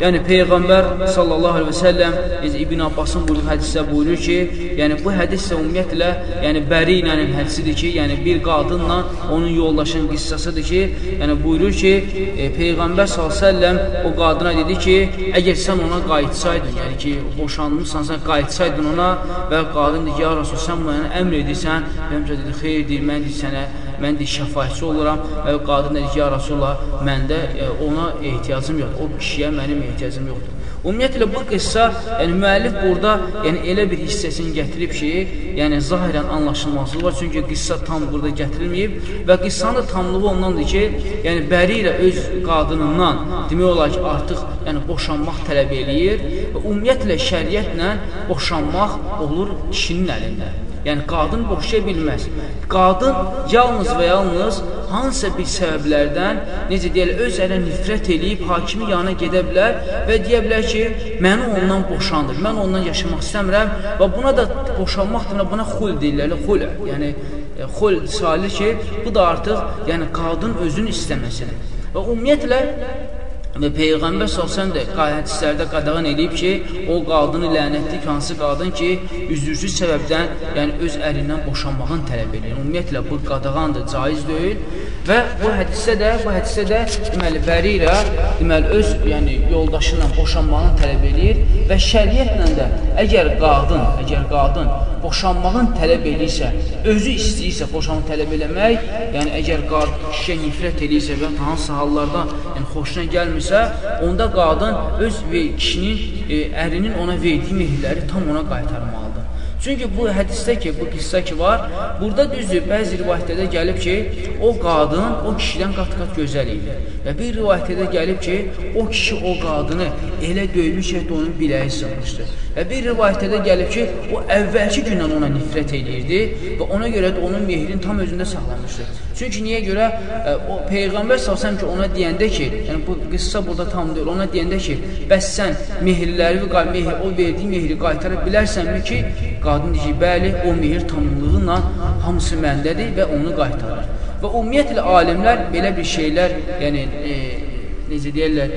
Yəni Peyğəmbər sallallahu əleyhi və səlləm İbn Abbasın bu hədisdə buyurur ki, yəni bu hədis də ümumiyyətlə, yəni bəri ilə hədisidir ki, yəni bir qadınla onun yoldaşının qissasıdır ki, yəni buyurur ki, e, Peyğəmbər sallallahu əleyhi və səlləm o qadına dedi ki, əgər sən ona qayıtsaydın, yəni ki, boşanmısansa qayıtsaydın ona və qadın dedi ki, ya Rasul, sən mənə əmr edirsən, həmçə dedi, xeyr deyir, mən deyir sənə mən də şəfayətçi oluram və qadın dedi ki, ya Rasulullah, məndə e, ona ehtiyacım yoxdur, o kişiyə mənim ehtiyacım yoxdur. Ümumiyyətlə bu qıssa, yəni müəllif burada yəni elə bir hissəsini gətirib ki, yəni zahirən anlaşılmazlığı var, çünki qıssa tam burada gətirilməyib və qıssanın tamlığı ondandır ki, yəni bəri ilə öz qadınından demək olar ki, artıq yəni boşanmaq tələb eləyir və ümumiyyətlə şəriətlə boşanmaq olur kişinin əlində. Yəni, qadın boşaya bilməz. Qadın yalnız və yalnız hansısa bir səbəblərdən, necə deyərlər, öz ələ nifrət eləyib, hakimi yanına gedə bilər və deyə bilər ki, məni ondan boşandır, mən ondan yaşamaq istəmirəm və buna da boşanmaq demək, buna xul deyirlər, xul, yəni xul salir ki, bu da artıq yəni, qadın özünü istəməsidir. Və ümumiyyətlə, Və Peyğəmbər salsan da hədislərdə qadağan edib ki, o qadını lənətlik hansı qadın ki, üzürsüz səbəbdən, yəni öz ərindən boşanmağın tələb edir. Ümumiyyətlə, bu qadağandır, caiz deyil. Və bu hədisdə də, bu hədisdə də deməli Bərira deməli öz yəni yoldaşı ilə boşanmağını tələb eləyir və şəriətlə də əgər qadın, əgər qadın boşanmağın tələb eləyirsə, özü istəyirsə boşanma tələb eləmək, yəni əgər qadın kişiyə nifrət eləyirsə və hansı hallarda yəni xoşuna gəlmirsə, onda qadın öz və kişinin e, ərinin ona verdiyi mehirləri tam ona qaytarmalıdır. Çünki bu hədisdə ki, bu qissa ki var, burada düzdür, bəzi rivayətlərdə gəlib ki, o qadın o kişidən qat-qat gözəl idi. Və bir rivayətdə gəlib ki, o kişi o qadını elə döymüş ki, onun biləyi sınmışdı. Və bir rivayətdə gəlib ki, o əvvəlki gündən ona nifrət edirdi və ona görə də onun mehrini tam özündə saxlamışdı. Çünki niyə görə ə, o Peyğəmbər salsam ki, ona deyəndə ki, yəni bu qıssa burada tam deyil, ona deyəndə ki, bəs sən mehirləri və mehir, o verdiyi mehri qaytara bilərsənmi ki, qadın deyir bəli, o mehir tamlığı ilə hamısı məndədir və onu qaytarır. Və ümumiyyətlə alimlər belə bir şeylər, yəni e, necə deyirlər,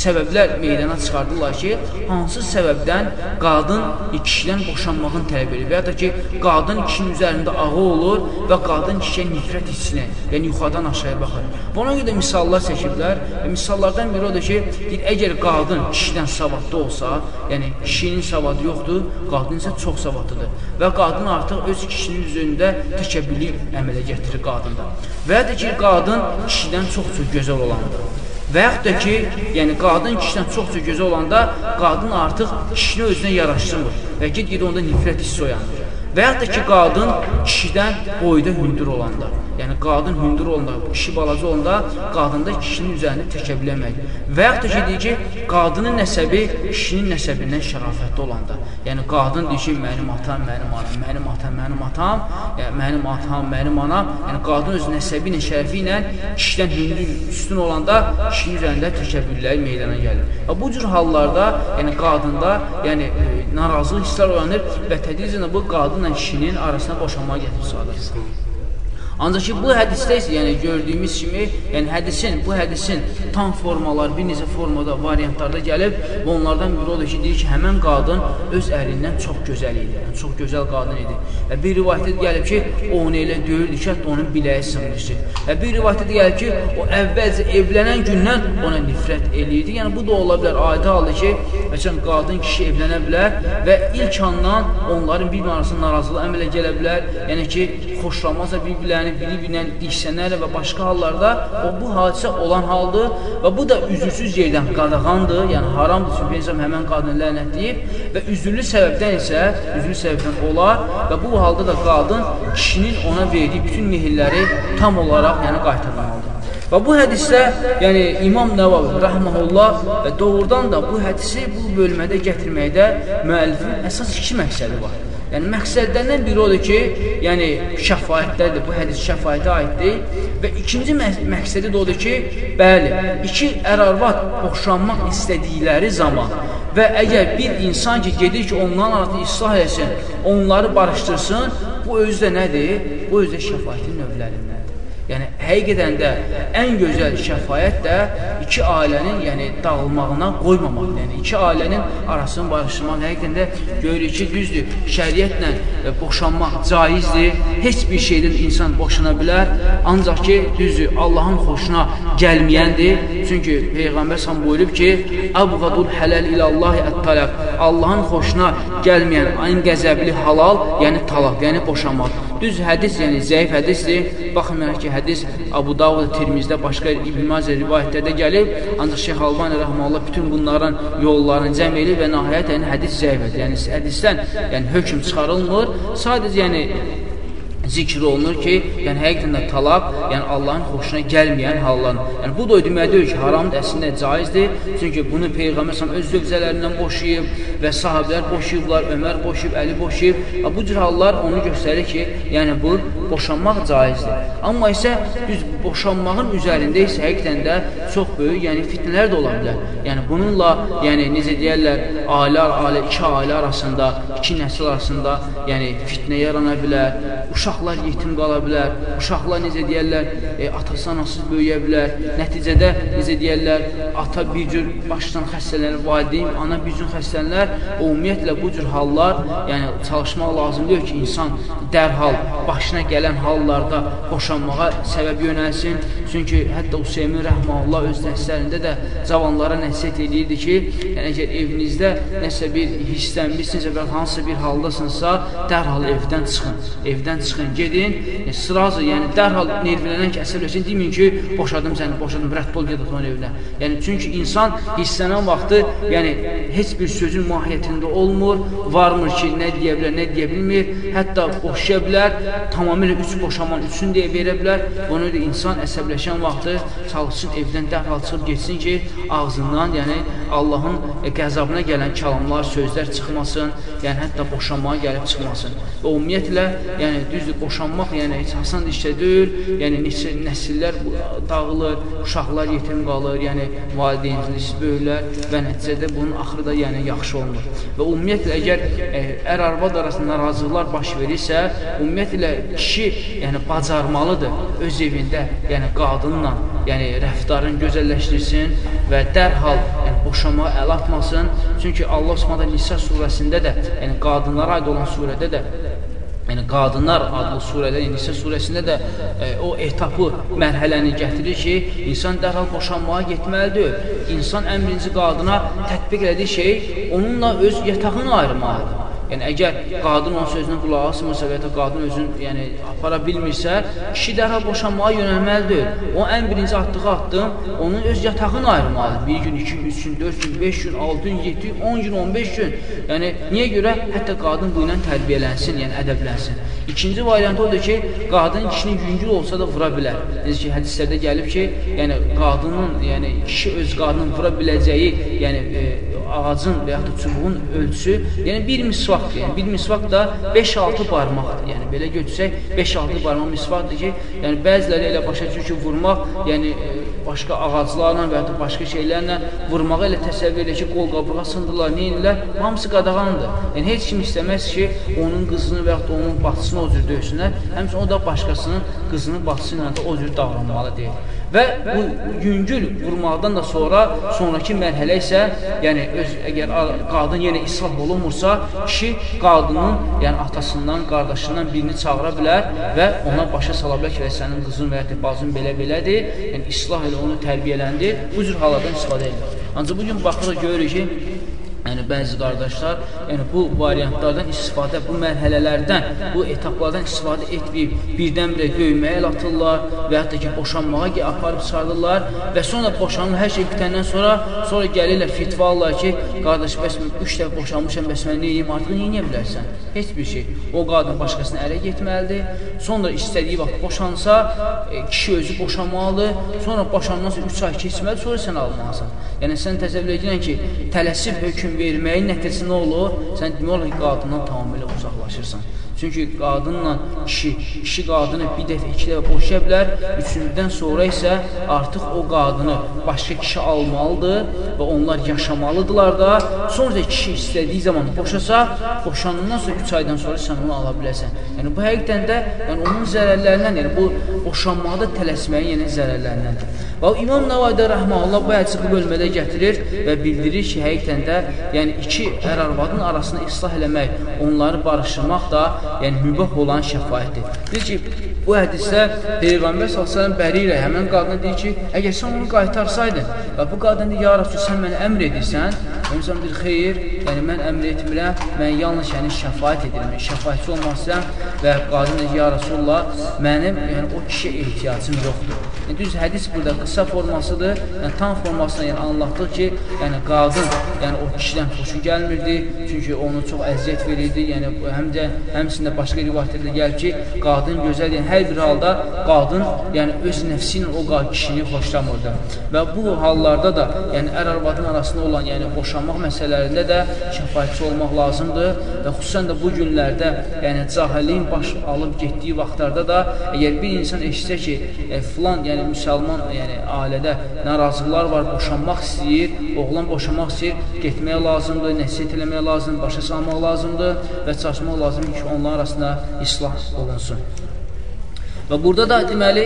səbəblər meydana çıxardırlar ki, hansı səbəbdən qadın kişidən boşanmağın tələb edir və ya da ki, qadın kişinin üzərində ağı olur və qadın kişiyə nifrət hissinə, yəni yuxadan aşağıya baxır. Buna görə də misallar çəkiblər və misallardan biri odur ki, deyir, əgər qadın kişidən savadlı olsa, yəni kişinin savadı yoxdur, qadın isə çox savadlıdır və qadın artıq öz kişinin üzərində təkəbbülü əmələ gətirir qadında. Və ya da ki, qadın kişidən çox-çox gözəl olandır. Və yaxud da ki, yəni qadın kişidən çox-çox gözəl olanda, qadın artıq kişini özünə yaraşdırmır və get-ged onda nifrət hissi oyanır. Və yaxud da ki, qadın kişidən boyda hündür olanda, yəni qadın hündür olanda, kişi balaca olanda, qadında kişinin üzərində təkə biləmək. Və yaxud da ki, deyir ki, qadının nəsəbi kişinin nəsəbindən şərafətli olanda, yəni qadın deyir ki, mənim atam, mənim anam, mənim atam, mənim atam, yəni mənim atam, mənim anam, yəni qadın öz nəsəbi ilə, şərəfi ilə kişidən hündür, üstün olanda kişinin üzərində təkəbbürləri meydana gəlir. Və bu cür hallarda, yəni qadında, yəni e, narazılıq hisslər oyanır və tədricən bu qadınla kişinin arasına boşanmağa gətirib salır. Ancaq ki, bu hədisdə isə, yəni gördüyümüz kimi, yəni hədisin, bu hədisin tam formalar, bir neçə formada, variantlarda gəlib və onlardan biri odur ki, deyir ki, həmən qadın öz əlindən çox gözəl idi, yəni çox gözəl qadın idi. Və bir rivayətdə gəlib ki, o onu elə döyürdü ki, hətta onun biləyi sınmışdı. Və bir rivayətdə gəlib ki, o əvvəlcə evlənən gündən ona nifrət eləyirdi. Yəni, bu da ola bilər, adi haldır ki, məsələn, qadın kişi evlənə bilər və ilk andan onların bir arasında narazılığı əmələ gələ bilər. Yəni ki, xoşlanmazsa bir-birlərini biri-birinə diksənər və başqa hallarda o bu hadisə olan haldır və bu da üzürsüz yerdən qadağandır, yəni haramdır. Çünki Peygəmbər həmən qadını lənətləyib və üzürlü səbəbdən isə üzürlü səbəbdən olar və bu halda da qadın kişinin ona verdiyi bütün mehirləri tam olaraq yəni qaytarmalıdır. Və bu hədisdə, yəni İmam Nəvavi rəhməhullah və doğrudan da bu hədisi bu bölmədə gətirməkdə müəllifin əsas iki məqsədi var. Yəni məqsədlərindən biri odur ki, yəni şəfaətlərdir. Bu hədis şəfaətə aiddir və ikinci mə məqsədi də odur ki, bəli, iki ər-arvad boşanmaq istədikləri zaman və əgər bir insan ki, gedir ki, onların arasını islah etsin, onları barışdırsın, bu özü də nədir? Bu özü də şəfaətin növlərindəndir. Yəni, həqiqətən də ən gözəl şəfayət də iki ailənin yəni, dağılmağına qoymamaqdır. Yəni, iki ailənin arasını barışdırmaq həqiqətən də görürük ki, düzdür, şəriətlə e, boşanmaq caizdir. Heç bir şeydən insan boşana bilər. Ancaq ki, düzdür, Allahın xoşuna gəlməyəndir. Çünki Peyğəmbər sən buyurub ki, Əbğadul hələl iləllahi ət-talaq. Allahın xoşuna gəlməyən ən qəzəbli halal, yəni talaq, yəni boşanmaq. Düz hədis, yəni zəif hədisdir. Baxmayaraq ki, hədis Abu Davud, Tirmizdə, başqa İbn Mazə rivayətlərdə gəlib, ancaq Şeyx Albani rəhməllah bütün bunların yollarını cəm elib və nəhayət yəni hədis zəifədir. Yəni hədisdən yəni hökm çıxarılmır. Sadəcə yəni zikr olunur ki, yəni həqiqətən də talaq, yəni Allahın xoşuna gəlməyən hallar. Yəni bu da demək deyil ki, haramdır, əslində caizdir. Çünki bunu Peyğəmbər sallallahu öz zövcələrindən boşayıb və sahabelər boşayıblar, Ömər boşayıb, Əli boşayıb. Bu cür hallar onu göstərir ki, yəni bu boşanmaq caizdir. Amma isə düz boşanmağın üzərində isə həqiqətən də çox böyük, yəni fitnələr də ola bilər. Yəni bununla, yəni necə deyirlər, ailə, ailə iki ailə arasında, iki nəsil arasında, yəni fitnə yarana bilər. Uşaq uşaqlar yetim qala bilər, uşaqlar necə deyərlər, e, atası anasız böyüyə bilər, nəticədə necə deyərlər, ata bir cür başdan xəstələnir, valideyn, ana bir cür xəstələnər, ümumiyyətlə bu cür hallar, yəni çalışmaq lazımdır ki, insan dərhal başına gələn hallarda boşanmağa səbəb yönəlsin, çünki hətta Hüseymin Rəhmanullah öz dərslərində də cavanlara nəsiyyət edirdi ki, yəni əgər evinizdə nəsə bir hissənmişsinizsə və hansısa bir haldasınızsa, dərhal evdən çıxın, evdən çıxın, məsələn, gedin, e, sırazı, yəni dərhal nervilənən ki, əsəbləşin, deməyin ki, boşadım səni, boşadım, rədd ol, gedək onun evinə. Yəni, çünki insan hisslənən vaxtı, yəni, heç bir sözün mahiyyətində olmur, varmır ki, nə deyə bilər, nə deyə bilmir, hətta boşaya bilər, tamamilə üç boşaman, üçün deyə verə bilər, bunu da insan əsəbləşən vaxtı çalışsın, evdən dərhal çıxıb geçsin ki, ağzından, yəni, Allahın e, qəzabına gələn kəlamlar, sözlər çıxmasın, yəni, hətta boşanmağa gəlib çıxmasın. Və ümumiyyətlə, yəni, düzdür, boşanmaq yəni heç asan iş deyil. Yəni neçə nəsillər dağılır, uşaqlar yetim qalır, yəni valideynsiz böyüklər və nəticədə bunun axırı da yəni yaxşı olmur. Və ümumiyyətlə əgər e, ər-arvad arasında narazılıqlar baş verirsə, ümumiyyətlə kişi yəni bacarmalıdır öz evində, yəni qadınla, yəni rəftarını gözəlləşdirsin və dərhal yəni boşanmağa əl atmasın. Çünki Allah Subhanahu Nisa surəsində də, yəni qadınlara aid olan surədə də Yəni qadınlar adlı surədə, Nisə surəsində də e, o etapı, mərhələni gətirir ki, insan dərhal boşanmağa getməlidir. İnsan ən birinci qadına tətbiq elədiyi şey onunla öz yatağını ayırmalıdır. Yəni əgər qadın onun sözünə qulaq asmırsa və ya qadın özünü yəni apara bilmirsə, kişi dərhal boşanmağa yönəlməlidir. O ən birinci atdığı addım onun öz yatağını ayırmalıdır. Bir gün, iki gün, üç gün, dörd gün, beş gün, altı gün, yedi gün, on gün, on beş gün. Yəni niyə görə? Hətta qadın bu ilə tərbiyələnsin, yəni ədəblənsin. İkinci variant odur ki, qadın kişinin yüngül olsa da vura bilər. Necə ki, hədislərdə gəlib ki, yəni qadının, yəni kişi öz qadının vura biləcəyi, yəni e, ağacın və yaxud da çubuğun ölçüsü, yəni bir misvaqdır. Yəni bir misvaq da 5-6 barmaqdır. Yəni belə götürsək 5-6 barmaq misvaqdır ki, yəni bəziləri elə başa düşür ki, vurmaq, yəni e, başqa ağaclarla və ya da başqa şeylərlə vurmağı elə təsəvvür edir ki, qol qabığa sındırlar, neyinlər? Hamısı qadağandır. Yəni heç kim istəməz ki, onun qızını və yaxud da onun bacısını o cür döysünlər. Həmçinin o da başqasının qızını, bacısı ilə də o cür davranmalı deyil. Və bu yüngül vurmaqdan da sonra sonraki mərhələ isə, yəni öz əgər qadın yenə islah olunmursa, kişi qadının, yəni atasından, qardaşından birini çağıra bilər və ona başa sala bilər ki, sənin qızın və ya bacın belə-belədir. Yəni islah elə onu tərbiyələndir. Bu cür hallardan istifadə edilir. Ancaq bugün baxırıq görürük ki, Yəni bəzi qardaşlar, yəni bu variantlardan istifadə, bu mərhələlərdən, bu etaplardan istifadə etməyib birdən-birə döyməyə el atırlar və hətta ki, boşanmağa aparıb çıxardırlar və sonra boşanma hər şey bitəndən sonra sonra gəlirlər fitva alırlar ki, qardaş, bəs mən 3 dəfə boşanmışam, bəs mən nə edeyim, artıq nə edə bilərsən? Heç bir şey. O qadın başqasına ərə getməlidir. Sonra istədiyi vaxt boşansa, e, kişi özü boşanmalıdır. Sonra boşandan sonra 3 ay keçməli, sonra sən almalısan. Yəni sən təsəvvür edirən ki, tələsib hökm verməyin nəticəsi nə olur? Sən demək olar ki, qadından tamamilə uzaqlaşırsan. Çünki qadınla kişi, kişi qadını bir dəfə, iki dəfə boşaya bilər, üçüncüdən sonra isə artıq o qadını başqa kişi almalıdır və onlar yaşamalıdırlar da. Sonra kişi istədiyi zaman boşasa, boşanandan sonra 3 aydan sonra sən onu ala bilərsən. Yəni bu həqiqətən də yəni onun zərərlərindən, yəni bu boşanmaqda tələsməyin yəni zərərlərindəndir. Və İmam Nəvaydə rəhməhullah bu hədisi bu bölmədə gətirir və bildirir ki, həqiqətən də yəni iki ər-arvadın arasını islah eləmək, onları barışdırmaq da yəni mübah olan şəfayətdir. Deyir ki, bu hədisdə Peyğəmbər s.ə.v bəri ilə həmən qadına deyir ki, əgər sən onu qaytarsaydın və bu qadın deyir, ya Rasul, sən mənə əmr edirsən, Ömsəm deyir, xeyr, yəni mən əmr etmirəm, mən yalnız yəni şəfayət edirəm, şəfayətçi olmaq istəyirəm və qadın deyir, ya Rasulullah, mənim yəni, o kişiyə ehtiyacım yoxdur. Yəni, düz hədis burada qısa formasıdır, yəni tam formasına yəni, anlatdıq ki, yəni qadın yəni, o kişidən xoşu gəlmirdi, çünki onu çox əziyyət verirdi, yəni həm də həmçində başqa rivayətlərdə gəlir ki, qadın gözəl, yəni hər bir halda qadın yəni öz nəfsi ilə o kişini xoşlamırdı. Və bu hallarda da, yəni ər-arvadın arasında olan, yəni boşanmaq məsələlərində də şəfayətçi olmaq lazımdır və xüsusən də bu günlərdə, yəni cahilliyin baş alıb getdiyi vaxtlarda da əgər bir insan eşitsə ki, e, filan, yəni müsəlman, yəni ailədə narazılıqlar var, boşanmaq istəyir, oğlan boşanmaq istəyir, getməyə lazımdır, nəsihət eləmək lazımdır, başa salmaq lazımdır və çalışmaq lazımdır ki, onlar arasında islah olunsun. Və burada da deməli,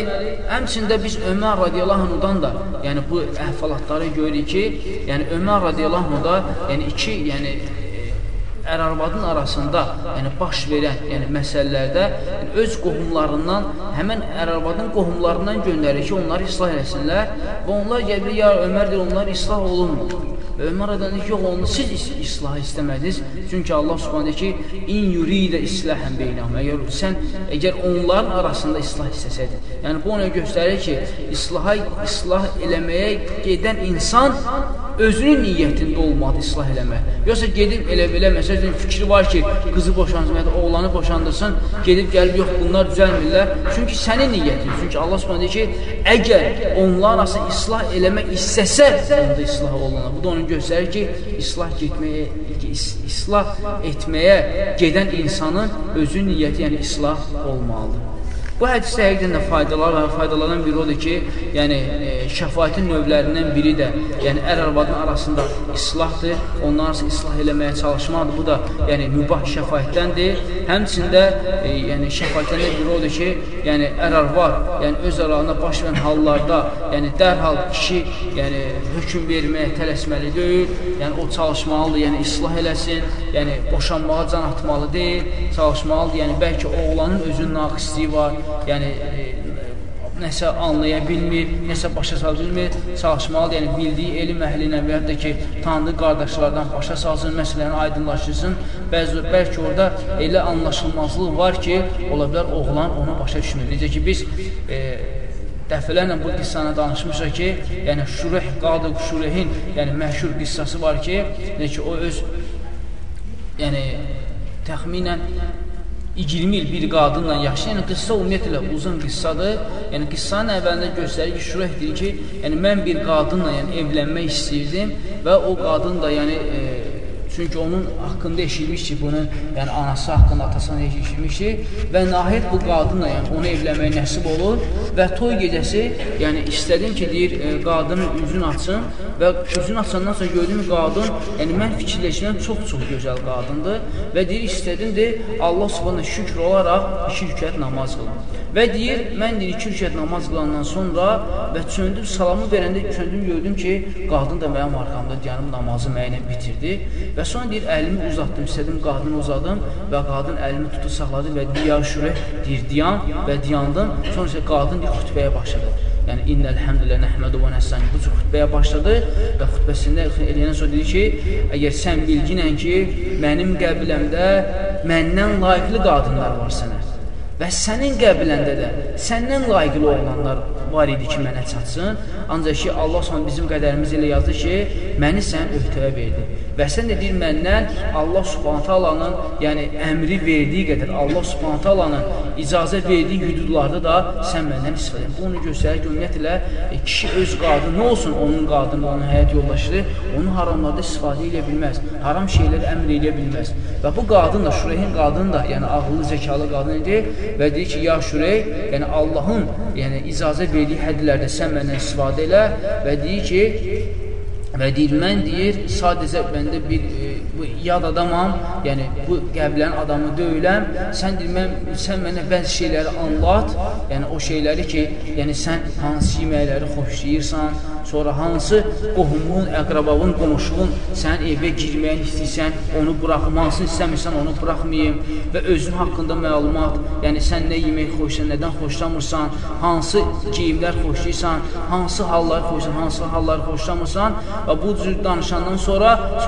həmçində biz Ömər radiyallahu anhudan da, yəni bu əhvalatları görürük ki, yəni Ömər radiyallahu da, yəni iki, yəni ər-arvadın arasında, yəni baş verən, yəni məsələlərdə yəni, öz qohumlarından, həmin ər-arvadın qohumlarından göndərir ki, onları islah eləsinlər və onlar gəlir, ya Ömər deyir, onlar islah olunmur. Ömər adan ki, yox, onu siz islah istəmədiniz. Çünki Allah subhanə ki, in yuridə islahən beynəm. Əgər sən, əgər onların arasında islah istəsəydin. Yəni, bu ona göstərir ki, islaha, islah eləməyə gedən insan özünün niyyətində olmadı islah eləmək. Yoxsa gedib elə belə məsələn fikri var ki, qızı boşansın oğlanı boşandırsın, gedib gəlib yox bunlar düzəlmirlər. Çünki sənin niyyətin. Çünki Allah Subhanahu deyir ki, əgər onlar arasında islah eləmək istəsə, onda islah olunur. Bu da onu göstərir ki, islah getməyə islah etməyə gedən insanın özü niyyəti, yəni islah olmalıdır. Bu hədisdə həqiqətən də faydalar var. Faydalardan biri odur ki, yəni e, şəfaətin növlərindən biri də, yəni ər-arvadın arasında islahdır. Onlar arasında islah eləməyə çalışmaqdır. Bu da yəni mübah şəfaətdəndir. Həmçində e, yəni şəfaətdən biri odur ki, yəni ər-arvad, yəni öz aralarında baş verən hallarda, yəni dərhal kişi, yəni hökm verməyə tələsməli deyil. Yəni o çalışmalıdır, yəni islah eləsin, yəni boşanmağa can atmalı deyil, çalışmalıdır. Yəni bəlkə oğlanın özünün naqisliyi var, yəni e, nəsə anlaya bilmir, nəsə başa sala bilmir, çalışmalıdır, yəni bildiyi elm əhli ilə və yaxud da ki, tanıdığı qardaşlardan başa salsın, məsələni aydınlaşdırsın. Bəzi, bəlkə orada elə anlaşılmazlıq var ki, ola bilər oğlan onu başa düşmür. Necə ki, biz e, dəfələrlə bu qissanı danışmışıq ki, yəni Şureh, Qadı Şurehin, yəni məşhur qissası var ki, necə ki, o öz yəni təxminən 20 il bir qadınla yaşayan, yəni qıssa ümumiyyətlə uzun qıssadır. Yəni qıssanın əvvəlində göstərir ki, Şurayh deyir ki, yəni mən bir qadınla yəni evlənmək istəyirdim və o qadın da yəni e, Çünki onun haqqında eşitmiş ki, bunun yəni anası haqqında, atasından eşitmiş ki, və nəhayət bu qadınla yəni onu evlənmək nəsib olur. Və toy gecəsi, yəni istədim ki, deyir, e, qadının üzünü açım və üzünü açandan sonra gördüm qadın, yəni mən fikirləşirəm çox-çox gözəl qadındır. Və deyir, istədim de Allah Subhanahu şükr olaraq iki rükət namaz qılım. Və deyir, mən deyir, iki rükət namaz qılandan sonra və çöndüm, salamı verəndə çöndüm, gördüm ki, qadın da mənim arxamda yanım namazı mənə bitirdi və sonra deyir, əlimi uzatdım, istədim qadını uzadım və qadın əlimi tutub saxladı və deyir, şürə, deyir, diyan və diyandım, sonra isə qadın deyir, xütbəyə başladı. Yəni, innəl həmdülə nəhmədu və nəssən bu cür xütbəyə başladı və xütbəsində eləyəndən sonra dedi ki, əgər sən bilginən ki, mənim qəbiləmdə məndən layiqli qadınlar var sənə Və sənin qəbiləndə də səndən layiqli olanlar var idi ki, mənə çatsın. Ancaq ki, Allah sonra bizim qədərimiz ilə yazdı ki, məni sən öhdəyə verdi. Və sən də deyir, məndən Allah subhanətə alanın, yəni əmri verdiyi qədər, Allah subhanətə alanın icazə verdiyi hüdudlarda da sən məndən istifadə edin. Bu onu göstərir ki, ümumiyyətlə, e, kişi öz qadını, nə olsun onun qadını, onun həyat yoldaşıdır, onu haramlarda istifadə edə bilməz. Haram şeyləri əmr edə bilməz. Və bu qadın da, Şureyhin qadını da, yəni ağıllı, zəkalı qadın idi və deyir ki, ya Şurey, yəni Allahın yəni, icazə verdiyi hədlərdə sən məndən istifadə elə və deyir ki, və deyir, mən deyir, sadəcə məndə bir e, bu yad adamam, yəni bu qəbilənin adamı deyiləm, sən deyir, mən, sən mənə bəzi şeyləri anlat, yəni o şeyləri ki, yəni sən hansı yeməkləri xoşlayırsan, sonra hansı qohumun, əqrabavın, qonşuğun sən evə girməyini istəyirsən, onu buraxmansın, istəmirsən, onu buraxmayım və özün haqqında məlumat, yəni sən nə yemək xoşsan, nədən xoşlamırsan, hansı geyimlər xoşlayırsan, hansı halları xoşsan, hansı halları xoşlamırsan və bu cür danışandan sonra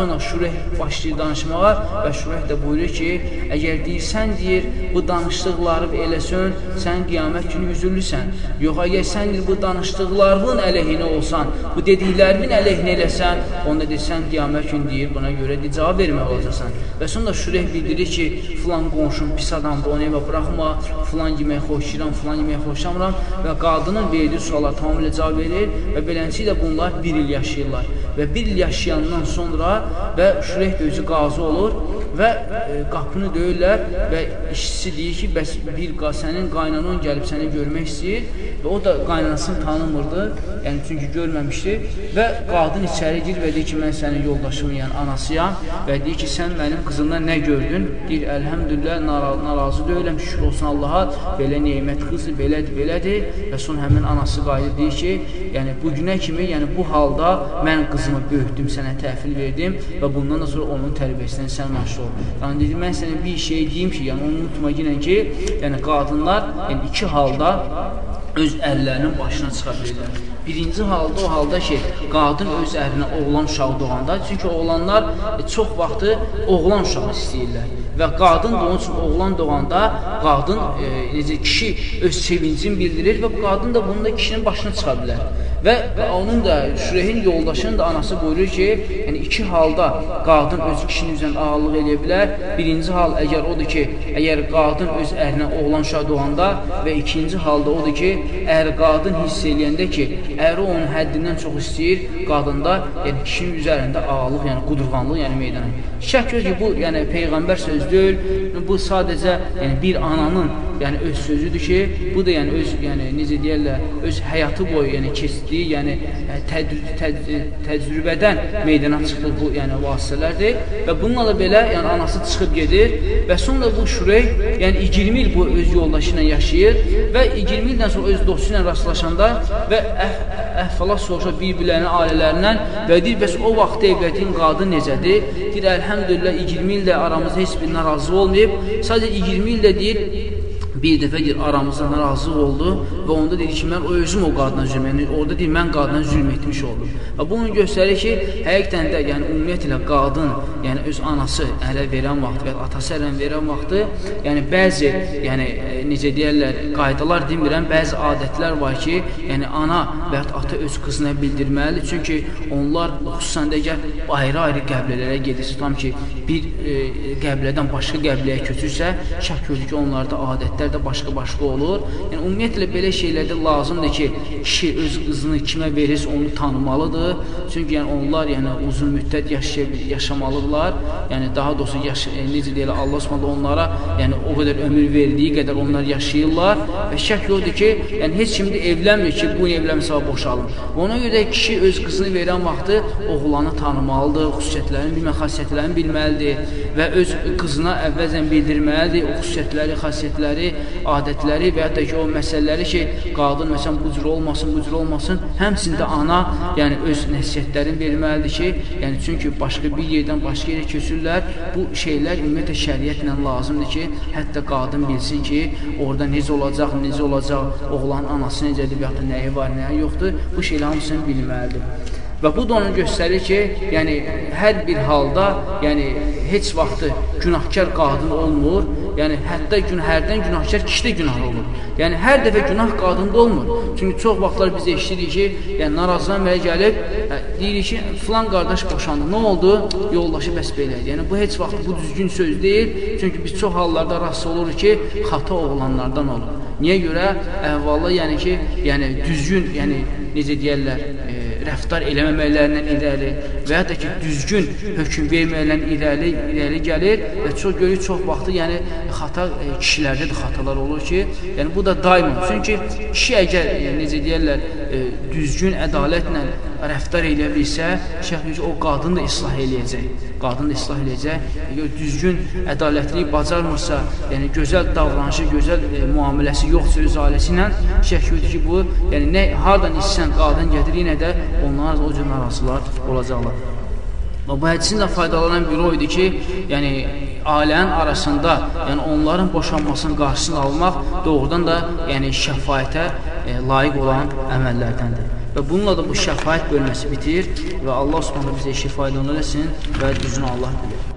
sonra Şureh başlayır danışmağa və Şureh də buyurur ki, əgər deyirsən, deyir, bu danışdıqları eləsən, sən qiyamət günü üzürlüsən. Yox, əgər sən bu danışdıqlarının əleyhinə olsan, bu dediklərimin əleyhinə eləsən, onda desən, qiyamət gün deyir, buna görə de, cavab vermək olacaqsan. Və sonra Şureh bildirir ki, filan qonşum pis adamdır, onu evə buraxma, filan yemək xoşlayıram, filan yemək xoşlamıram və qadının verdiyi suala tamamilə cavab verir və beləncə də bunlar bir il yaşayırlar. Və bir il yaşayandan sonra və Şureh də özü qazı olur və e, qapını döyürlər və işçisi deyir ki, bəs bir sənin qaynanan gəlib səni görmək istəyir. Və o da qaynanasını tanımırdı, yəni çünki görməmişdi. Və qadın içəri gir və deyir ki, mən sənin yoldaşımın, yəni anasıyam. Və deyir ki, sən mənim qızımdan nə gördün? Deyir, əlhəmdülillah, narazı, narazı deyiləm, şükür olsun Allaha, belə neymət qızı, belədir, belədir. Və son həmin anası qayıdır, deyir ki, yəni bu günə kimi, yəni bu halda mən qızımı böyütdüm, sənə təhvil verdim və bundan da sonra onun tərbiyəsindən sən məşğul ol. Yəni dedi, mən sənə bir şey deyim ki, yəni onu unutma yenə ki, yəni qadınlar yəni iki halda öz əllərinin başına çıxa bilirlər. Birinci halda o halda ki, qadın öz ərinə oğlan uşağı doğanda, çünki oğlanlar e, çox vaxtı oğlan uşağı istəyirlər və qadın da onun üçün oğlan doğanda qadın e, necə kişi öz sevincini bildirir və qadın da bunun da kişinin başına çıxa bilər. Və onun da Şürehin yoldaşının da anası buyurur ki, yəni iki halda qadın öz kişinin üzrən ağırlıq eləyə bilər. Birinci hal əgər odur ki, əgər qadın öz ərinə oğlan uşağı doğanda və ikinci halda odur ki, əgər qadın hiss eləyəndə ki, əri onun həddindən çox istəyir, qadında yəni kişinin üzərində ağırlıq, yəni qudurğanlıq, yəni meydana. Şək ki, bu yəni peyğəmbər söz deyil, bu sadəcə yəni bir ananın yəni öz sözüdür ki, bu da yəni öz yəni necə deyirlər, öz həyatı boyu yəni keçdiyi, yəni təcrü, təcrü, təcrübədən meydana çıxdığı bu yəni vasitələrdir və bununla da belə yəni anası çıxıb gedir və sonra bu Şurey yəni 20 il bu öz yoldaşı ilə yaşayır və 20 ildən sonra öz dostu ilə rastlaşanda və əh, əhvalat soruşa bir-birlərinin ailələrindən və deyir, bəs o vaxtda evlədiyin qadın necədir? Deyir, əlhəmdülillah 20 ildə aramızda heç bir narazı olmayıb. Sadəcə 20 ildə deyir, bir dəfə deyir, aramızda narazılıq oldu və onda dedi ki, mən o özüm o qadına zülm etdim. Orada deyir, mən qadına zülm etmiş oldum. Və bunu göstərir ki, həqiqətən də, yəni ümumiyyətlə qadın, yəni öz anası ələ verən vaxt və atası ələ verən vaxtı, yəni bəzi, yəni e, necə deyirlər, qaydalar demirəm, bəzi adətlər var ki, yəni ana və ya ata öz qızına bildirməlidir. Çünki onlar xüsusən də əgər ayrı-ayrı qəbilələrə gedirsə, tam ki, bir e, qəbilədən başqa qəbiləyə köçürsə, şək ki, onlarda adətlər də başqa-başqa olur. Yəni ümumiyyətlə belə şeylərdə lazımdır ki, kişi öz qızını kimə verirsə onu tanımalıdır. Çünki yəni onlar yəni uzun müddət yaşamalıdırlar. Yəni daha doğrusu yaş e, necə deyirlər Allah Subhanahu onlara yəni o qədər ömür verdiyi qədər onlar yaşayırlar və şək yoxdur ki, yəni heç kim də evlənmir ki, bu evlənsə boşalın. Ona görə kişi öz qızını verən vaxtı oğlanı tanımalıdır, xüsusiyyətlərini, bilmə xassiyyətlərini bilməlidir və öz qızına əvvəlcən bildirməlidir o xüsusiyyətləri, xassiyyətləri, adətləri və hətta ki, o məsələləri ki, qadın məsələn bu cür olmasın, bu cür olmasın, həmçində ana, yəni öz nəsihətlərini verməlidir ki, yəni çünki başqa bir yerdən başqa yerə köçürlər, bu şeylər ümumiyyətlə şəriətlə lazımdır ki, hətta qadın bilsin ki, orada necə olacaq, necə olacaq, oğlanın anası necədir və ya da nəyi var, nəyi yoxdur, bu şeylər hamısını bilməlidir. Və bu da onu göstərir ki, yəni hər bir halda, yəni heç vaxtı günahkar qadın olmur. Yəni hətta gün hərdən günahkar kişi də günah olur. Yəni hər dəfə günah qadında olmur. Çünki çox vaxtlar biz eşidirik ki, yəni narazılan bəyə gəlib hə, deyirik ki, filan qardaş boşandı. Nə oldu? Yoldaşı bəs belə. Yəni bu heç vaxt bu düzgün söz deyil. Çünki biz çox hallarda rast oluruq ki, xata oğlanlardan olur. Niyə görə? Əhvalda yəni ki, yəni düzgün, yəni necə deyərlər, rəftar eləməməklərindən irəli və ya da ki, düzgün hökm verməklərindən irəli, irəli gəlir və çox görür, çox vaxtı yəni xata e, kişilərdə də xatalar olur ki, yəni bu da daima. Çünki kişi əgər e, necə deyərlər, e, düzgün ədalətlə rəftar edə bilsə, şeyh deyir ki, o qadın da islah eləyəcək. Qadın da islah eləyəcək. Əgər düzgün ədalətliyi bacarmırsa, yəni gözəl davranışı, gözəl e, müamiləsi yoxsa öz ailəsi ilə, şeyh deyir ki, bu, yəni nə hardan istəsən qadın gətir, yenə də onlar o cür narazılar olacaqlar. Və bu hədisin də faydalanan biri o idi ki, yəni ailənin arasında, yəni onların boşanmasının qarşısını almaq doğrudan da yəni şəfayətə e, layiq olan əməllərdəndir. Və bununla da bu şəfayət bölməsi bitir və Allah Subhanahu bizə işi faydalı eləsin və düzünü Allah bilir.